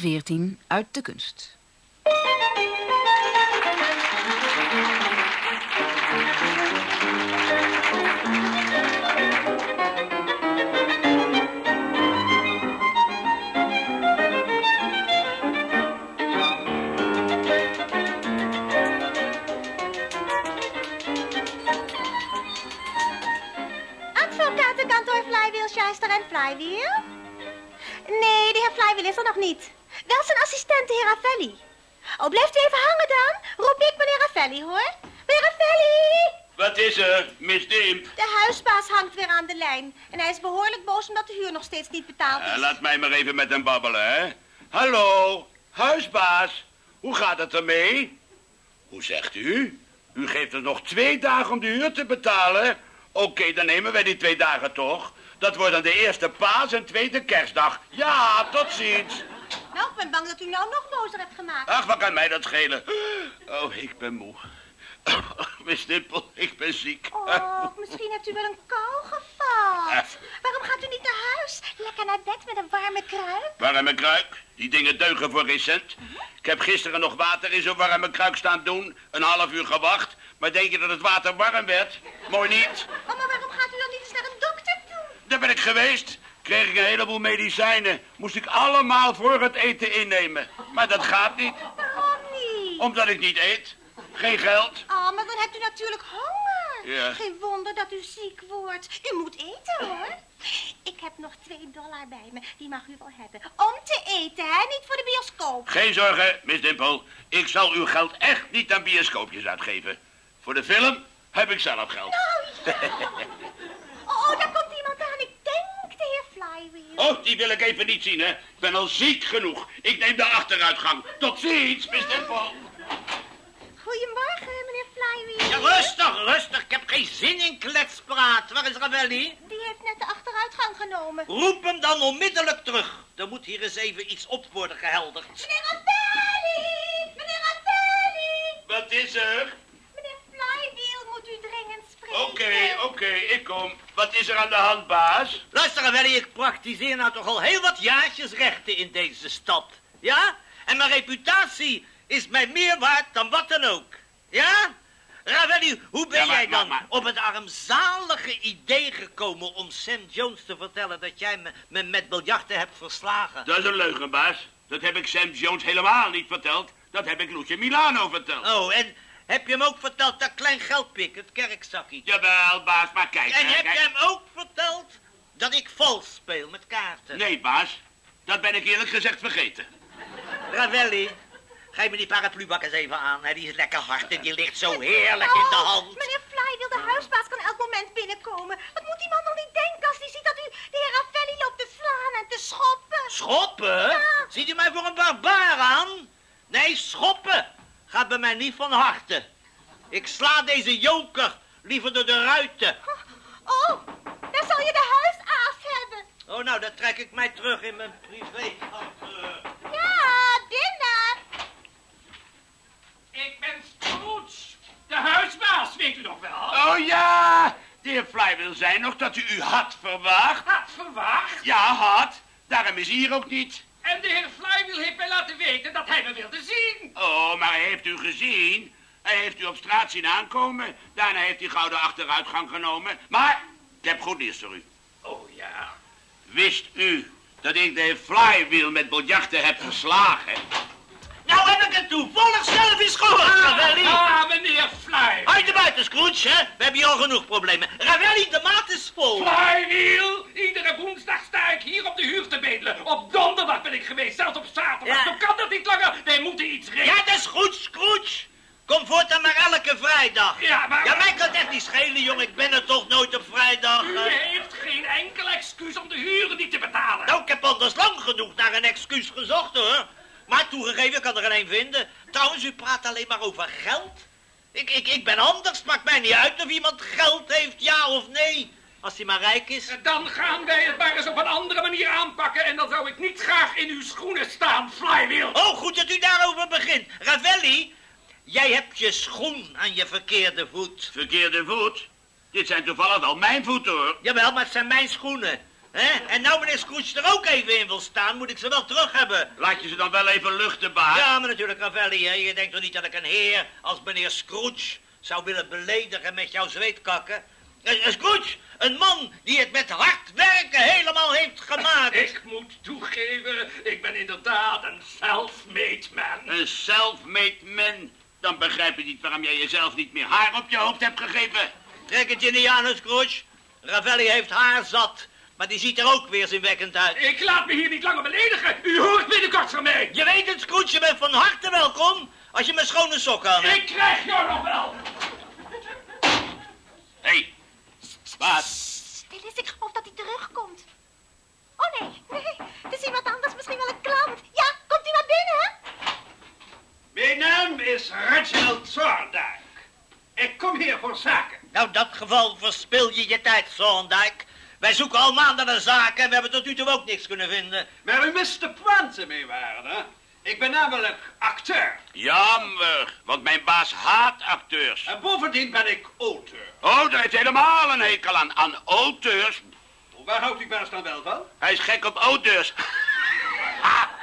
deel 14 uit de kunst. Advocatenkantoor Flywheel, Schuister en Flywheel? Nee, de heer Flywheel is er nog niet. Wel zijn assistent, de heer Ravelli. Oh, blijft u even hangen dan? Roep ik meneer Ravelli, hoor. Meneer Ravelli! Wat is er, Miss Dimp? De huisbaas hangt weer aan de lijn. En hij is behoorlijk boos omdat de huur nog steeds niet betaald is. Laat mij maar even met hem babbelen, hè. Hallo, huisbaas. Hoe gaat het ermee? Hoe zegt u? U geeft er nog twee dagen om de huur te betalen? Oké, dan nemen wij die twee dagen toch. Dat wordt dan de eerste paas en tweede kerstdag. Ja, tot ziens. Nou, ik ben bang dat u nou nog bozer hebt gemaakt. Ach, wat kan mij dat schelen? Oh, ik ben moe. Miss Dimpel, ik ben ziek. Oh, misschien hebt u wel een kou gevat. Waarom gaat u niet naar huis? Lekker naar bed met een warme kruik? Warme kruik? Die dingen deugen voor geen cent. Ik heb gisteren nog water in zo'n warme kruik staan doen. Een half uur gewacht. Maar denk je dat het water warm werd? Mooi niet. Oh, maar waarom gaat u dan niet eens naar een dokter toe? Daar ben ik geweest. Kreeg ik een heleboel medicijnen. Moest ik allemaal voor het eten innemen. Maar dat gaat niet. Waarom niet? Omdat ik niet eet. Geen geld. Oh, maar dan hebt u natuurlijk honger. Ja. Geen wonder dat u ziek wordt. U moet eten, hoor. Ik heb nog twee dollar bij me. Die mag u wel hebben. Om te eten, hè? Niet voor de bioscoop. Geen zorgen, Miss Dimpel. Ik zal uw geld echt niet aan bioscoopjes uitgeven. Voor de film heb ik zelf geld. Oh, ja. oh, oh, daar komt iemand aan. Ik denk de heer Flywheel. Oh, die wil ik even niet zien, hè. Ik ben al ziek genoeg. Ik neem de achteruitgang. Tot ziens, Miss Dimpel. Goedemorgen, meneer Flywheel. Ja, rustig, rustig. Ik heb geen zin in kletspraat. Waar is Ravelli? Die heeft net de achteruitgang genomen. Roep hem dan onmiddellijk terug. Er moet hier eens even iets op worden gehelderd. Meneer Ravelli! Meneer Ravelli! Wat is er? Oké, oké, ik kom. Wat is er aan de hand, baas? Luister, Ravelli, ik praktiseer nou toch al heel wat jaartjes rechten in deze stad. Ja? En mijn reputatie is mij meer waard dan wat dan ook. Ja? Ravelli, hoe ben Ja, maar- jij dan maar- maar- op het armzalige idee gekomen om Sam Jones te vertellen dat jij me, me met biljarten hebt verslagen? Dat is een leugen, baas. Dat heb ik Sam Jones helemaal niet verteld. Dat heb ik Lucia Milano verteld. Oh, en heb je hem ook verteld dat klein geldpik, het kerkzakje? Jawel, baas, maar kijk. En hè, heb kijk. je hem ook verteld dat ik vals speel met kaarten? Nee, baas. Dat ben ik eerlijk gezegd vergeten. Ravelli, geef me die parapluebak eens even aan. Hè? Die is lekker hard en die ligt zo heerlijk in de Oh, hand. Meneer Flywheel, de huisbaas kan elk moment binnenkomen. Wat moet die man nog niet denken als hij ziet dat u de heer Ravelli loopt te slaan en te schoppen? Schoppen? Ja. Ziet u mij voor een barbaar aan? Nee, schoppen gaat bij mij niet van harte. Ik sla deze joker liever door de ruiten. Oh, daar zal je de huisaas hebben. Oh, nou, dan trek ik mij terug in mijn privé. Ja, binnen. Ik ben Scrooge, de huisbaas, weet u nog wel? Oh ja! De heer Flywheel zei nog dat u u had verwacht. Had verwacht. Ja, had. Daarom is hij hier ook niet. En de heer Flywheel heeft mij laten weten dat hij me wilde zien. Oh, maar hij heeft u gezien. Hij heeft u op straat zien aankomen. Daarna heeft hij gauw de achteruitgang genomen. Maar ik heb goed nieuws voor u. Oh ja. Wist u dat ik de Flywheel met biljarten heb verslagen? Nou heb ik het toevallig zelf eens gehoord, Ravelli. Ah, meneer Flywheel. Uit de buiten, Scrooge, hè? We hebben hier al genoeg problemen. Ravelli, de maat is vol. Flywheel, iedere woensdag sta ik hier op de huur te bedelen. Op donderdag ben ik geweest, zelfs op zaterdag. Ja. Zo kan dat niet langer. Wij moeten iets regelen. Ja, dat is goed, Scrooge. Kom voortaan vrijdag. Ja, maar- Ja, mij kan het echt niet schelen, jongen. Ik ben er toch nooit op vrijdag. U heeft geen enkel excuus om de huur niet te betalen. Nou, ik heb anders lang genoeg naar een excuus gezocht, hoor. Maar toegegeven, ik kan er geen vinden. Trouwens, u praat alleen maar over geld. Ik, ik, ik ben anders. Maakt mij niet uit of iemand geld heeft, ja of nee. Als hij maar rijk is. Dan gaan wij het maar eens op een andere manier aanpakken... en dan zou ik niet graag in uw schoenen staan, Flywheel. Oh, goed dat u daarover begint. Ravelli, jij hebt je schoen aan je verkeerde voet. Verkeerde voet. Dit zijn toevallig wel mijn voeten, hoor. Jawel, maar het zijn mijn schoenen. Hè? En nou meneer Scrooge er ook even in wil staan, moet ik ze wel terug hebben. Laat je ze dan wel even luchten, baas? Ja, maar natuurlijk, Ravelli, hè. Je denkt toch niet dat ik een heer als meneer Scrooge zou willen beledigen met jouw zweetkakken? Eh, eh, Scrooge, een man die het met hard werken helemaal heeft gemaakt. Ik moet toegeven, ik ben inderdaad een self-made man. Een self-made man. Dan begrijp je niet waarom jij jezelf niet meer haar op je hoofd hebt gegeven. Trek het je niet aan, Scrooge. Ravelli heeft haar zat, maar die ziet er ook weerzinwekkend uit. Ik laat me hier niet langer beledigen. U hoort binnenkort van mij. Je weet het, Scrooge, je bent van harte welkom als je mijn schone sok aan hebt. Ik krijg jou nog wel. Hé, hey, baas. Stil is, ik geloof dat hij terugkomt. Oh nee, nee, het is iemand anders, misschien wel een klant. Ja, komt u maar binnen? Mijn naam is Reginald Thorndike. Ik kom hier voor zaken. Nou, in dat geval verspil je je tijd, Thorndike. Wij zoeken al maanden naar zaken en we hebben tot nu toe ook niks kunnen vinden. Maar u mist de pointe mee waren, hè? Ik ben namelijk acteur. Jammer, want mijn baas haat acteurs. En bovendien ben ik auteur. Oh, daar heeft helemaal een hekel aan. Aan auteurs. Waar houdt u baas dan wel van? Hij is gek op auteurs.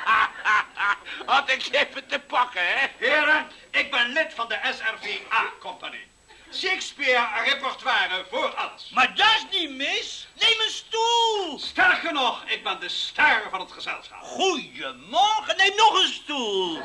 Had ik even te pakken, hè? Heren, ik ben lid van de SRVA-compagnie. Shakespeare repertoire voor alles. Maar dat is niet mis. Neem een stoel. Sterker nog, ik ben de ster van het gezelschap. Goedemorgen, neem nog een stoel.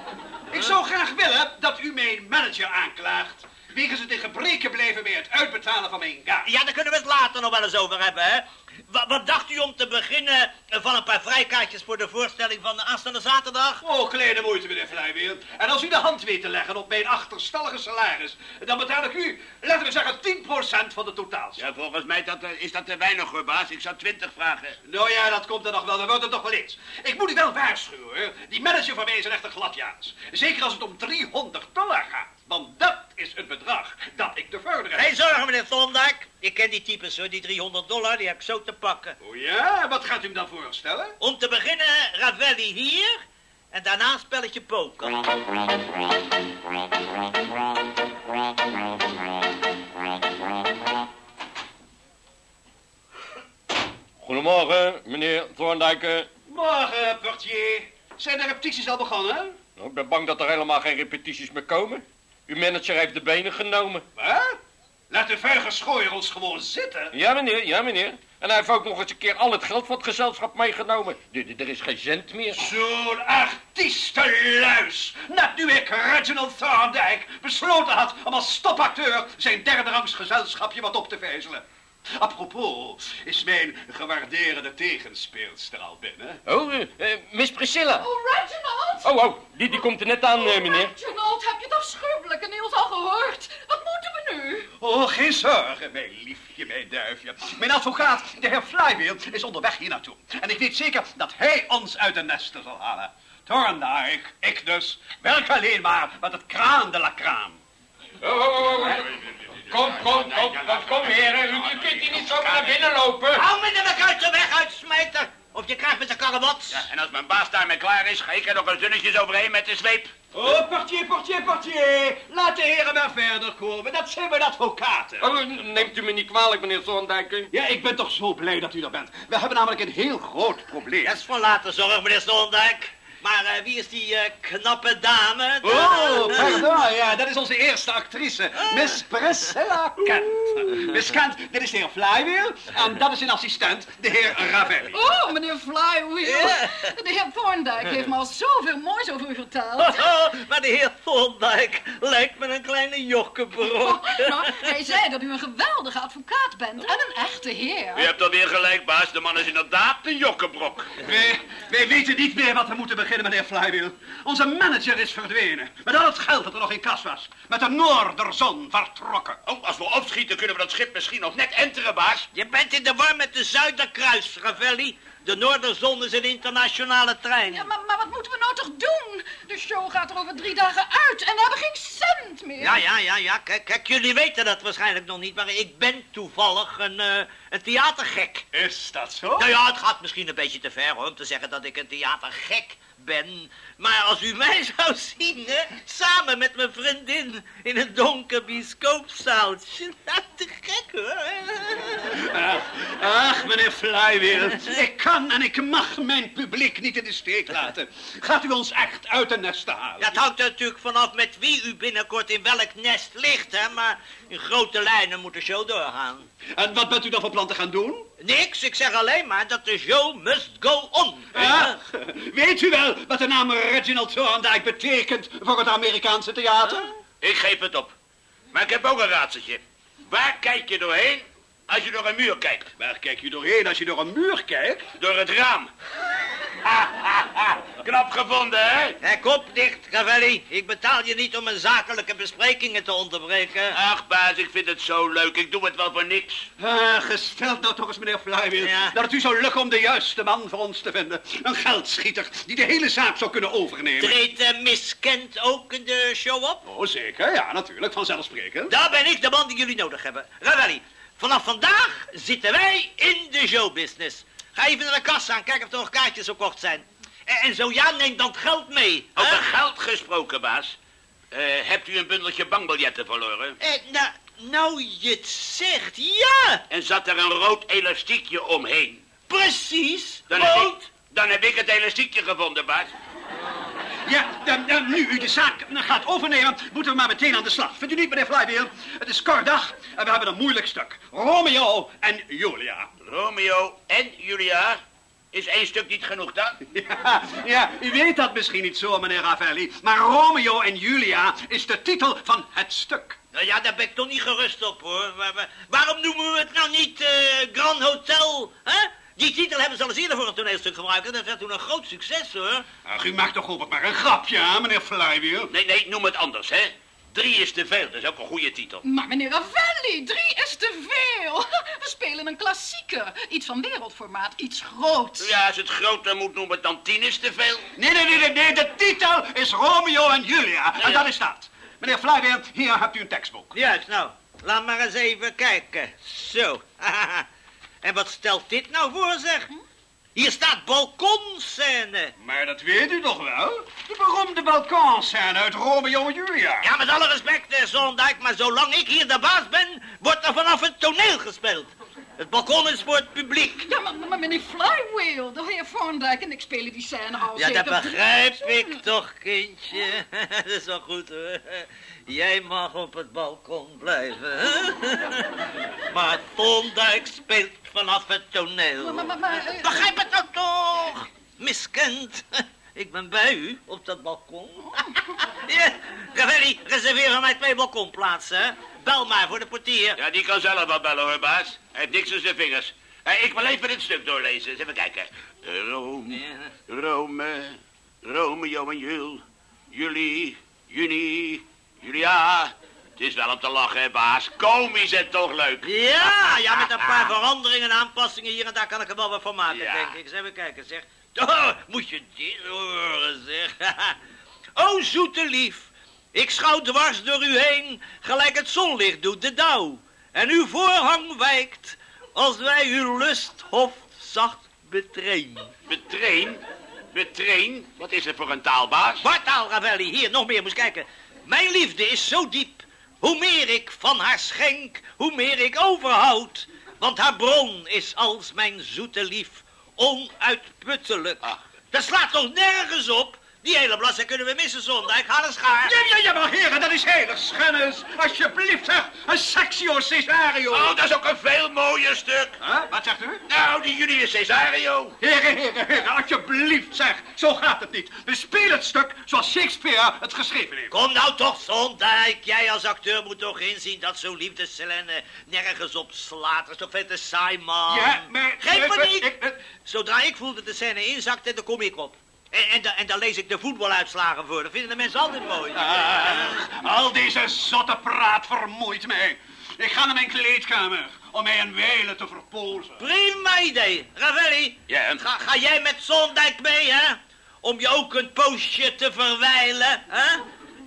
Ik zou graag willen dat u mijn manager aanklaagt... wegens het in gebreken blijven bij het uitbetalen van mijn gage. Ja, daar kunnen we het later nog wel eens over hebben, hè. Wat, wat dacht u om te beginnen van een paar vrijkaartjes voor de voorstelling van aanstaande zaterdag? Oh, kleine moeite, meneer Vlijwiel. En als u de hand weet te leggen op mijn achterstallige salaris... dan betaal ik u, laten we zeggen, 10% van de totaals. Ja, volgens mij dat, eh, is dat te weinig hoor, baas. Ik zou 20 vragen. Nou ja, dat komt er nog wel. We worden het toch wel eens. Ik moet u wel waarschuwen. hoor. Die manager van mij is een echte gladjaars. Zeker als het om 300 dollar gaat. Want dat is het bedrag dat ik te vorderen heb. Geen zorgen, meneer Thorndike. Ik ken die types, hoor. Die 300 dollar, die heb ik zo te pakken. Oh ja? Wat gaat u me dan voorstellen? Om te beginnen, Ravelli hier. En daarna een spelletje poker. Goedemorgen, meneer Thorndike. Morgen, portier. Zijn de repetities al begonnen? Nou, ik ben bang dat er helemaal geen repetities meer komen. Uw manager heeft de benen genomen. Wat? Laat de vuige ons gewoon zitten. Ja, meneer, ja, meneer. En hij heeft ook nog eens een keer al het geld van het gezelschap meegenomen. Er is geen cent meer. Zo'n artiestenluis. Net nu ik, Reginald Thorndike, besloten had om als stopacteur zijn derde rangs gezelschapje wat op te vijzelen. Apropos, is mijn gewaardeerde tegenspeelster al binnen? Oh, eh, eh, Miss Priscilla. Oh, Reginald! Oh, oh, die, die komt er net aan, eh, meneer. Reginald, heb je het afschuwelijke nieuws al gehoord? Wat moeten we nu? Oh, geen zorgen, mijn liefje, mijn duifje. Mijn advocaat, de heer Flywheel, is onderweg hier naartoe. En ik weet zeker dat hij ons uit de nesten zal halen. Thorndike, ik dus, werk alleen maar met het kraan de la. Oh, oh, oh, oh. Kom, kom, kom, kom, kom, heren. U, u kunt hier niet zomaar naar binnen lopen. Hou me de uit de weg, uitsmijter. Of je krijgt met de karrebots. Ja, en als mijn baas daarmee klaar is, ga ik er nog een zunnetjes overheen met de zweep. Oh, portier, portier, portier. Laat de heren maar verder komen. Dat zijn mijn advocaten. Oh, neemt u me niet kwalijk, meneer Thorndike. Ja, ik ben toch zo blij dat u er bent. We hebben namelijk een heel groot probleem. Dat is voor later zorg, meneer Thorndike. Maar eh, wie is die eh, knappe dame? Oh, Eh, pardon, ja, dat is onze eerste actrice, Miss Priscilla Kent. Miss Kent, dit is de heer Flywheel en dat is zijn assistent, de heer Ravelli. Oh, meneer Flywheel. De heer Thorndike heeft me al zoveel moois over u verteld. Oh, maar de heer Thorndike lijkt me een kleine jokkenbrok. Nou, hij zei dat u een geweldige advocaat bent en een echte heer. U hebt alweer gelijk, baas. De man is inderdaad een jokkenbrok. Wij, wij weten niet meer wat we moeten beginnen, meneer Flywheel. Onze manager is verdwenen, met al het geld dat er nog in kas was. Met de noorderzon vertrokken. Oh, als we opschieten kunnen we dat schip misschien nog net enteren, baas. Je bent in de war met de Zuiderkruis, Ravelli. De Noorderzon is een internationale trein. Ja, maar, maar wat moeten we nou toch doen? De show gaat er over drie dagen uit en we hebben geen cent meer. Ja, ja, ja, ja. Kijk, kijk, jullie weten dat waarschijnlijk nog niet, maar ik ben toevallig een, eh, een theatergek. Is dat zo? Nou ja, het gaat misschien een beetje te ver hoor, om te zeggen dat ik een theatergek ben. Maar als u mij zou zien, hè, samen met mijn vriendin in een donker bioscoopzaaltje. Nou, te gek hoor. Ach, ach, meneer Flywheel, ik kan en ik mag mijn publiek niet in de steek laten. Gaat u ons echt uit de nesten halen? Ja, het hangt er natuurlijk vanaf met wie u binnenkort in welk nest ligt, hè. Maar in grote lijnen moet de show doorgaan. En wat bent u dan van plan te gaan doen? Niks, ik zeg alleen maar dat de show must go on. Ach, weet u wel wat de naam Reginald Thorndike betekent voor het Amerikaanse theater? Ik geef het op. Maar ik heb ook een raadseltje. Waar kijk je doorheen als je door een muur kijkt? Waar kijk je doorheen als je door een muur kijkt? Door het raam. Ha, ha, ha. Knap gevonden, hè? Hé, kop dicht, Cavelli. Ik betaal je niet om mijn zakelijke besprekingen te onderbreken. Ach, baas, ik vind het zo leuk. Ik doe het wel voor niks. Ah, gesteld nou toch eens, meneer Flywheel, Ja. dat het u zou lukken om de juiste man voor ons te vinden. Een geldschieter die de hele zaak zou kunnen overnemen. Treedt uh, Miss Kent ook in de show op? Oh, zeker, ja, natuurlijk, vanzelfsprekend. Daar ben ik de man die jullie nodig hebben. Ravelli, vanaf vandaag zitten wij in de showbusiness. Ga even naar de kassa en kijk of er nog kaartjes verkocht zijn. En, en zo ja, neem dan het geld mee. hè? Over geld gesproken, baas. Eh, hebt u een bundeltje bankbiljetten verloren? Eh, nou, nou je het zegt, ja, En zat er een rood elastiekje omheen? precies. Dan heb, ik, dan heb ik het elastiekje gevonden, baas. Ja, dan, dan, nu u de zaak gaat overnemen, moeten we maar meteen aan de slag. Vindt u niet, meneer Flywheel? Het is kort dag en we hebben een moeilijk stuk. Romeo en Julia. Romeo en Julia. Is één stuk niet genoeg dan? Ja, ja, u weet dat misschien niet zo, meneer Ravelli, maar Romeo en Julia is de titel van het stuk. Nou ja, daar ben ik toch niet gerust op, hoor. Waar- waar- waarom noemen we het nou niet eh, Grand Hotel, hè? Die titel hebben ze al eens eerder voor een toneelstuk gebruikt. En dat werd toen een groot succes, hoor. Ach, u maakt toch ook maar een grapje, hè, meneer Flywheel? Nee, nee, noem het anders, hè. Drie is te veel, dat is ook een goede titel. Maar meneer Ravelli, drie is te veel. We spelen een klassieker. Iets van wereldformaat, iets groots. Ja, als het groter moet noemen, dan tien is te veel. Nee, nee, nee, nee, nee, de titel is Romeo en Julia. En ja. dat is dat. Meneer Flywheel, hier hebt u een tekstboek. Juist, nou, laat maar eens even kijken. Zo. en wat stelt dit nou voor, zeg? Hier staat balkonscène. Maar dat weet u toch wel? De beroemde balkonscène uit Romeo en Julia. Ja, met alle respect, eh, Zondijk, maar zolang ik hier de baas ben, wordt er vanaf het toneel gespeeld. Het balkon is voor het publiek. Ja, maar, maar meneer Flywheel, de heer Thorndike en ik spelen die scène al Ja, dat begrijp ik toch, kindje. Dat is wel goed, hoor. Jij mag op het balkon blijven, hè? Maar Thorndike speelt vanaf het toneel. Maar, maar, maar, maar, eh, Begrijp het nou toch? Miskend. Ik ben bij u op dat balkon. Ja, Ravelli, reserveer voor mij twee balkonplaatsen. Bel maar voor de portier. Ja, die kan zelf wel bellen, hoor, baas. Hij heeft niks in zijn vingers. Eh, ik wil even dit stuk doorlezen. Eens even kijken. Rome. Rome, Romeo en Jul, Juli, Juni, Julia. Het is wel om te lachen, hè, baas. Komisch en toch leuk. Ja, ja, met een paar veranderingen en aanpassingen hier en daar kan ik er wel wat van maken, Ja. denk ik. Eens even kijken, zeg. Oh, moet je dit horen, zeg. oh, zoete lief. Ik schouw dwars door u heen, gelijk het zonlicht doet de dauw. En uw voorhang wijkt, als wij uw lusthof zacht betreen. Betrain? Betrain? Wat is er voor een taalbaas? Bartaal, Ravelli, hier, nog meer, moest kijken. Mijn liefde is zo diep. Hoe meer ik van haar schenk, hoe meer ik overhoud. Want haar bron is als mijn zoete lief onuitputtelijk. Ach. Dat slaat toch nergens op? Die hele bladzijde kunnen we missen zondag. Ik haal een schaar. Ja, ja, ja, maar heren, dat is heilig schennis. Alsjeblieft, zeg. Een sectio cesario. Oh, dat is ook een veel mooier stuk. Huh? Wat zegt u? Nou, die Julius Cesario. Heren, heren, heren, alsjeblieft, zeg. Zo gaat het niet. We spelen het stuk zoals Shakespeare het geschreven heeft. Kom nou toch, Sondijk. Jij als acteur moet toch inzien dat zo'n liefdescène nergens op slaat. Dat is toch veel te saai, man. Ja, maar... Geen ik- paniek. ik- ik- Zodra ik voel dat de scène inzakt, dan kom ik op. En, en, da- en dan lees ik de voetbaluitslagen voor. Dat vinden de mensen altijd mooi. Ah, al deze zotte praat vermoeit mij. Ik ga naar mijn kleedkamer om mij een wijle te verpozen. Prima idee. Ravelli, Ja. ga, ga jij met Sondijk mee, hè? om je ook een poosje te verwijlen, hè?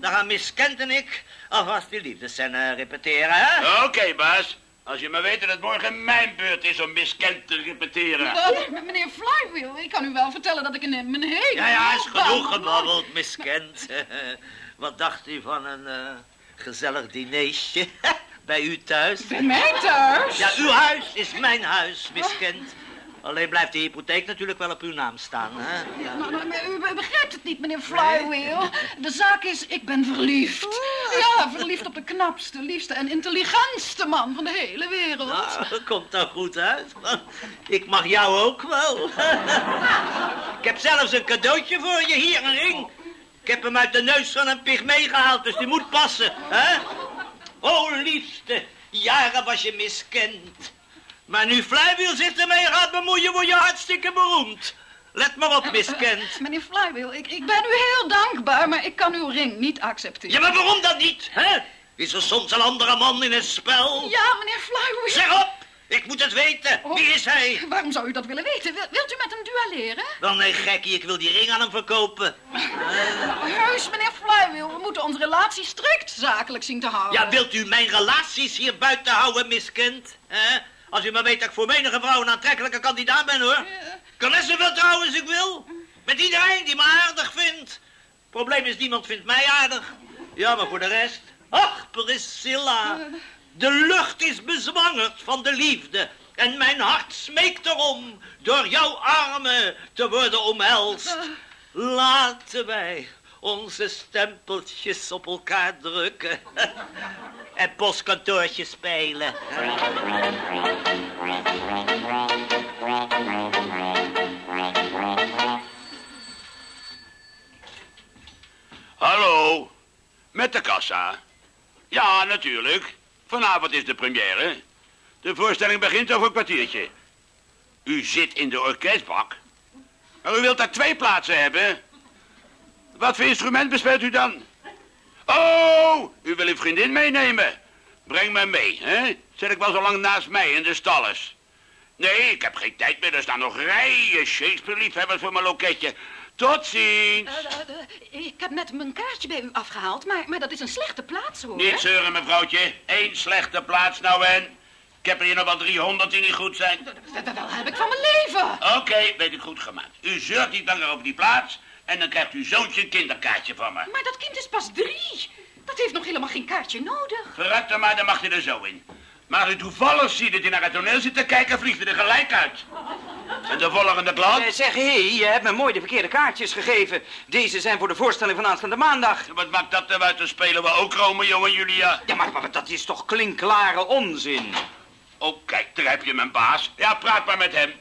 Dan gaan Miss Kent en ik alvast die liefdescène repeteren, hè? Oké, baas. Als je maar weet dat het morgen mijn beurt is om miskend te repeteren. Eh, meneer Flywheel, ik kan u wel vertellen dat ik in mijn hele... Ja, ja, is genoeg gebabbeld, Miss Kent. Wat dacht u van een eh, gezellig dineetje bij u thuis? Bij mij thuis? Ja, uw huis is mijn huis, Miss Kent. Alleen blijft de hypotheek natuurlijk wel op uw naam staan, hè? Ja. Maar, maar- maar u be- begrijpt het niet, meneer Flywheel. De zaak is, ik ben verliefd. Ja, verliefd op de knapste, liefste en intelligentste man van de hele wereld. Nou, dat komt dan goed uit. Ik mag jou ook wel. Ik heb zelfs een cadeautje voor je hier, een ring. Ik heb hem uit de neus van een pygmee gehaald, dus die moet passen, hè? Oh, liefste, jaren was je miskend. Maar nu Flywheel zich ermee gaat bemoeien, word je hartstikke beroemd. Let maar op, miskend. Meneer Flywheel, ik, ik ben u heel dankbaar, maar ik kan uw ring niet accepteren. Ja, maar waarom dan niet, hè? Is er soms een andere man in het spel? Ja, meneer Flywheel. Zeg op! Ik moet het weten. Wie is hij? Waarom zou u dat willen weten? Wil- wilt u met hem duelleren? Wel, nee, gekkie, ik wil die ring aan hem verkopen. Heus, meneer Flywheel, we moeten onze relatie strikt zakelijk zien te houden. Ja, wilt u mijn relaties hier buiten houden, miskend? hè? Als u maar weet dat ik voor menige vrouw een aantrekkelijke kandidaat ben, hoor. Ik kan net zoveel trouwen als ik wil. Met iedereen die me aardig vindt. Probleem is, niemand vindt mij aardig. Ja, maar voor de rest... Ach, Priscilla. De lucht is bezwangerd van de liefde. En mijn hart smeekt erom door jouw armen te worden omhelst. Laten wij onze stempeltjes op elkaar drukken. En postkantoortje spelen. Hallo, met de kassa. Ja, natuurlijk. Vanavond is de première. De voorstelling begint over een kwartiertje. U zit in de orkestbak. Maar u wilt daar twee plaatsen hebben. Wat voor instrument bespeelt u dan? Oh, u wil uw vriendin meenemen. Breng me mee, hè? Zet ik wel zo lang naast mij in de stalles. Nee, ik heb geen tijd meer. Er staan nog rijen Shakespeare-liefhebbers voor mijn loketje. Tot ziens. Eh, eh, eh, ik heb net mijn kaartje bij u afgehaald, maar, maar dat is een slechte plaats, hoor. Niet zeuren, mevrouwtje. Eén slechte plaats nou en. Ik heb er hier nog wel 300 die niet goed zijn. Dat, dat, dat heb ik van mijn leven. Oké, weet ik goed gemaakt. U zeurt niet langer over die plaats en dan krijgt uw zoontje een kinderkaartje van me. Maar dat kind is pas drie. Dat heeft nog helemaal geen kaartje nodig. Dan maar, dan mag je er zo in. Maar als u toevallig ziet dat hij naar het toneel zit te kijken, vliegt hij er gelijk uit. En de volgende klant? Eh, zeg, hé, je hebt me mooi de verkeerde kaartjes gegeven. Deze zijn voor de voorstelling van aanstaande maandag. Wat maakt dat eruit? Dan spelen we ook Romeo en Julia. Ja, maar, maar dat is toch klinkklare onzin? Oh, kijk, daar heb je mijn baas. Ja, praat maar met hem.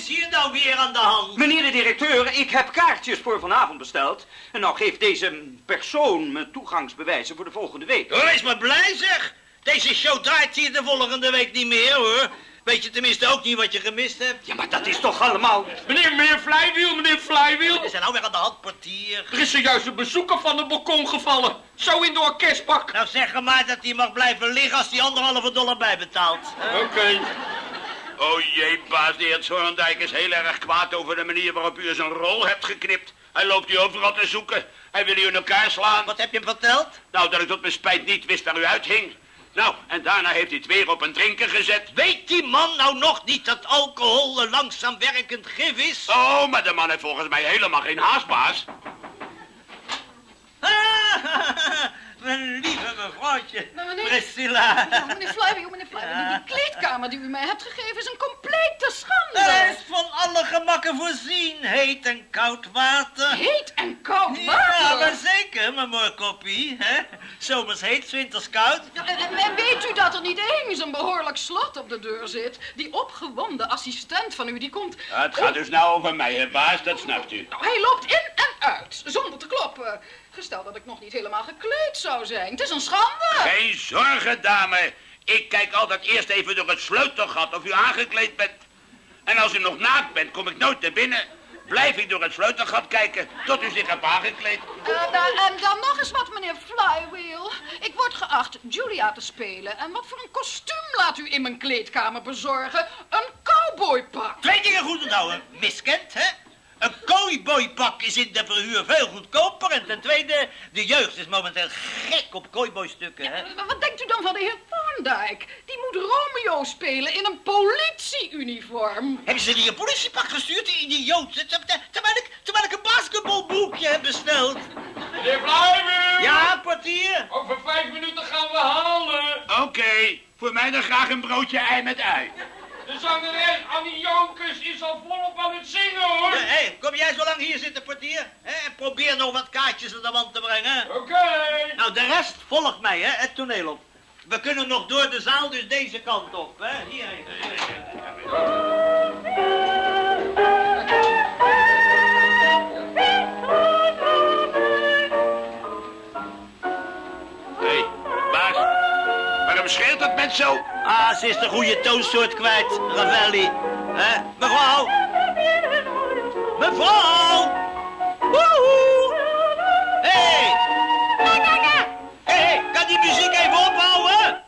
Is hier nou weer aan de hand? Meneer de directeur, ik heb kaartjes voor vanavond besteld. En nou geeft deze persoon me toegangsbewijzen voor de volgende week. Oh, wees maar blij zeg. Deze show draait hier de volgende week niet meer hoor. Weet je tenminste ook niet wat je gemist hebt? Ja, maar dat is toch allemaal... Meneer, meneer Flywheel, meneer Flywheel. We zijn nou weer aan de hand, portier. Er is zojuist een bezoeker van de balkon gevallen. Zo in de orkestbak. Nou zeg maar dat hij mag blijven liggen als hij anderhalve dollar bijbetaalt. Oké. Oh jee, baas, de heer Zorndijk is heel erg kwaad over de manier waarop u zijn rol hebt geknipt. Hij loopt u overal te zoeken. Hij wil u in elkaar slaan. Wat heb je hem verteld? Nou, dat ik tot mijn spijt niet wist waar u uithing. Nou, en daarna heeft hij het weer op een drinken gezet. Weet die man nou nog niet dat alcohol een langzaam werkend gif is? Oh, maar de man heeft volgens mij helemaal geen haast, baas. Lieve mevrouwtje, Nou, meneer- Priscilla. Ja, meneer Flywheel, meneer Flywheel, die kleedkamer die u mij hebt gegeven is een complete schande. Er is van alle gemakken voorzien. Heet en koud water. Heet en koud Ja, water. maar zeker, mijn mooi koppie. Hè? Zomers heet, winters koud. Ja, en, en- en weet u dat er niet eens een behoorlijk slot op de deur zit? Die opgewonden assistent van u, die komt... Ja, het gaat dus nou over mij, hè, baas, dat snapt u. Nou, hij loopt in en uit, zonder te kloppen. Gesteld dat ik nog niet helemaal gekleed zou zijn. Het is een schande. Geen zorgen, dame. Ik kijk altijd eerst even door het sleutelgat of u aangekleed bent. En als u nog naakt bent, kom ik nooit naar binnen. Blijf ik door het sleutelgat kijken tot u zich hebt aangekleed. Eh, nou, en dan nog eens wat, meneer Flywheel. Ik word geacht Julia te spelen. En wat voor een kostuum laat u in mijn kleedkamer bezorgen? Een cowboypak. Twee dingen goed onthouden. Miskend, hè? Een kooiboypak is in de verhuur veel goedkoper. En ten tweede, de jeugd is momenteel gek op kooiboystukken, hè? Maar Wat denkt u dan van de heer Thorndike? Die moet Romeo spelen in een politieuniform. Hebben ze die een politiepak gestuurd, die idioot? Ter- ter- Terwijl ik, terwijl ik een basketbalboekje heb besteld. Meneer Blijver! Ja, portier? Over vijf minuten gaan we halen. Oké, voor mij dan graag een broodje ei met ui. Zangeres Annie Jonkers is al volop aan het zingen, hoor. Hé, hey, kom jij zo lang hier zitten, portier? Hè, en probeer nog wat kaartjes aan de wand te brengen. Oké. Nou, de rest volgt mij, hè, het toneel op. We kunnen nog door de zaal, dus deze kant op, hè. Hierheen. Hé, hey, baas. Waarom scheelt het met zo? Ah, ze is de goede toonsoort kwijt, Ravelli. Hè? Mevrouw! Mevrouw! Woehoe! Hé! Hey! Hé, hey, kan die muziek even ophouden?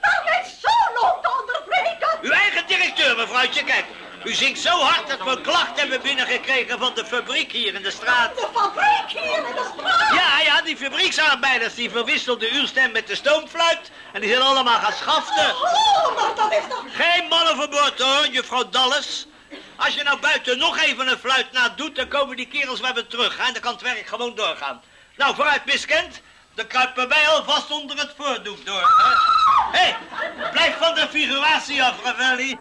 Daar met solo te onderbreken! Uw eigen directeur, mevrouwtje, kijk. U zingt zo hard dat we een klacht hebben binnengekregen van de fabriek hier in de straat. De fabriek hier in de straat! Ja, ja, die fabrieksarbeiders die verwisselden uw stem met de stoomfluit. En die zijn allemaal gaan schaften. Oh, maar dat is toch... Geen mannenverbod hoor, juffrouw Dallas. Als je nou buiten nog even een fluit na doet, dan komen die kerels weer weer terug. hè, En dan kan het werk gewoon doorgaan. Nou, vooruit, miskend. Dan kruipen wij alvast onder het voordoek door. Hé, hey, blijf van de figuratie af, Ravelli.